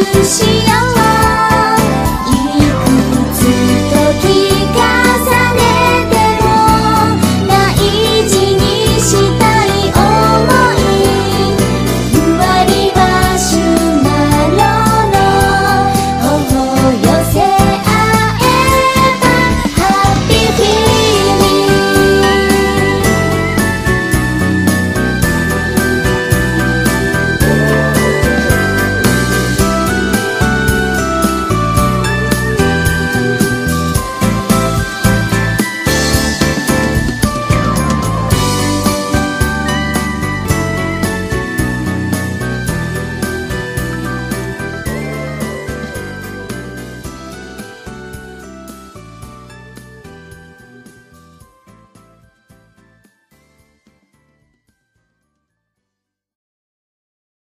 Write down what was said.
夕需要